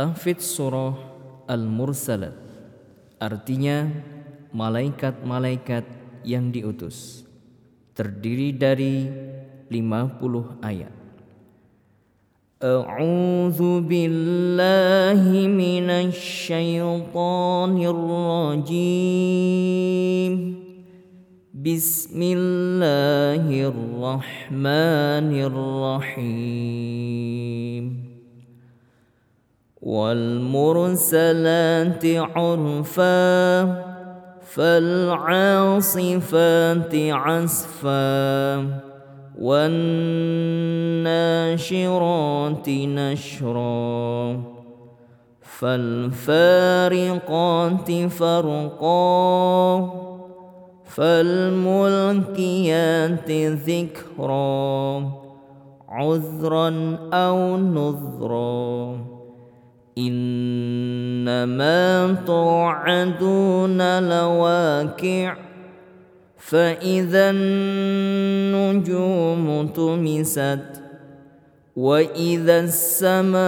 Tahfidz surah Al-Mursalat artinya malaikat-malaikat yang diutus terdiri dari 50 ayat. A'udzu billahi minasy syaithanir rajim. Bismillahirrahmanirrahim. والمرسلات عرفا فالعاصفات عصفا والناشرات نشرا فالفارقات فرقا فالملكيات ذكرا عذرا أو نذرا. إنما توعدون لواكع فإذا النجوم تمست وإذا السماء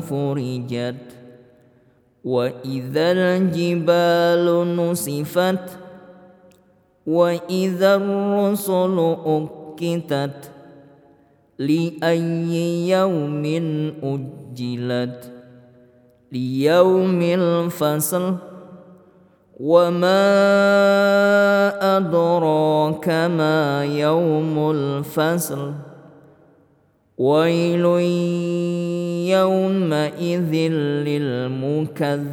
فرجت وإذا الجبال نسفت وإذا الرسل أكتت. لأي يوم أجلت ليوم الفصل. وما أدراك ما يوم الفصل. ويل يومئذ للمكذبين.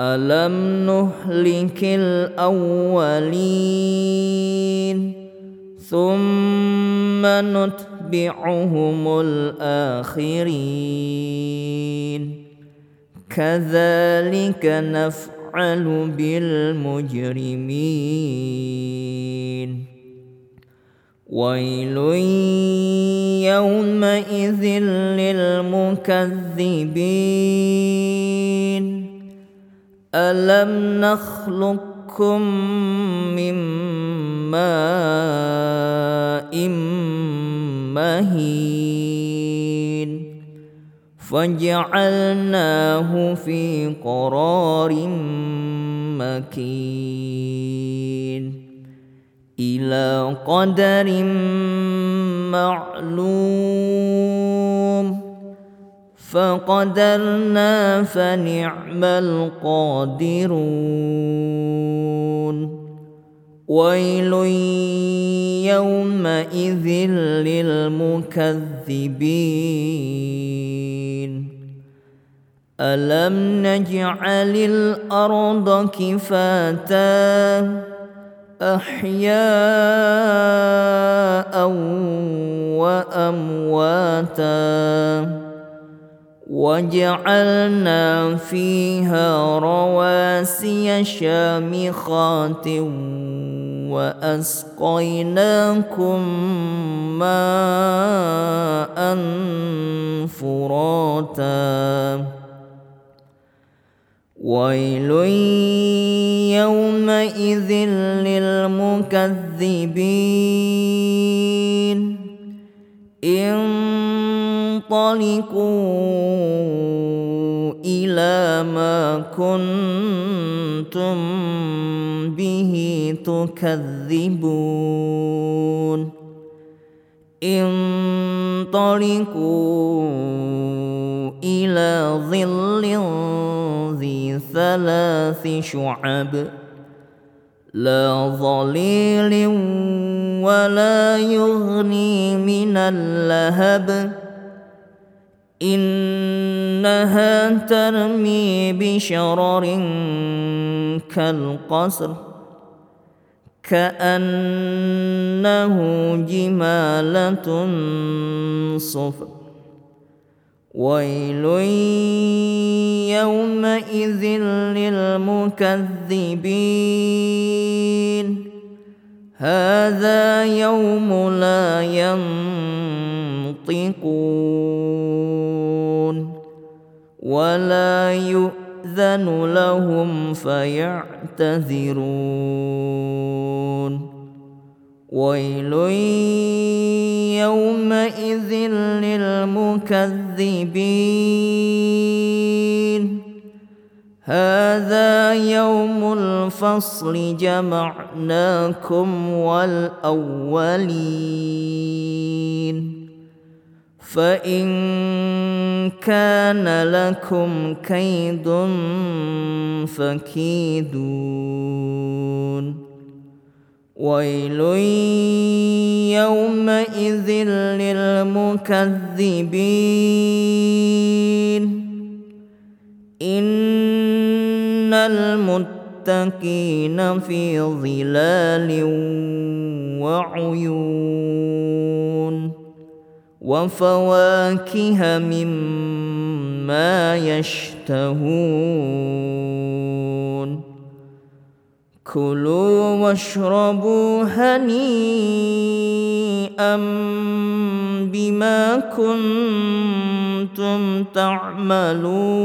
ألم نهلك الأولين؟ ثم نتبعهم الآخرين. كذلك نفعل بالمجرمين. ويل يومئذ للمكذبين. ألم نخلقكم من ماء مهين فجعلناه في قرار مكين إلى قدر معلوم فقدرنا فنعم القادرون. ويل يومئذ للمكذبين. ألم نجعل الأرض كفاتا؟ أحياء وأمواتا. وجعلنا فيها رواسي شامخات وأسقيناكم ماء فراتا. ويل يومئذ للمكذبين. انطلقوا إلى ما كنتم به تكذبون. انطلقوا إلى ظل ذي ثلاث شعب لا ظليل ولا يغني من اللهب. إنها ترمي بشرر كالقصر كأنه جمالة صفر. ويل يومئذ للمكذبين. هذا يوم لا ينطقون ولا يؤذن لهم فيعتذرون ويل يومئذ للمكذبين هذا يوم الفصل جمعناكم والاولين فان كان لكم كيد فكيدون. ويل يومئذ للمكذبين. إن المتقين في ظلال وعيون. وفواكه مما يشتهون. كلوا واشربوا هنيئا بما كنتم تعملون.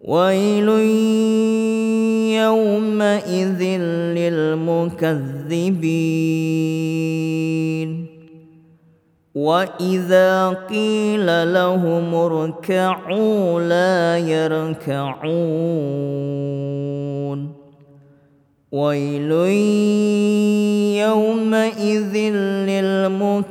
ويل يومئذ للمكذبين واذا قيل لهم اركعوا لا يركعون ويل يومئذ للمكذبين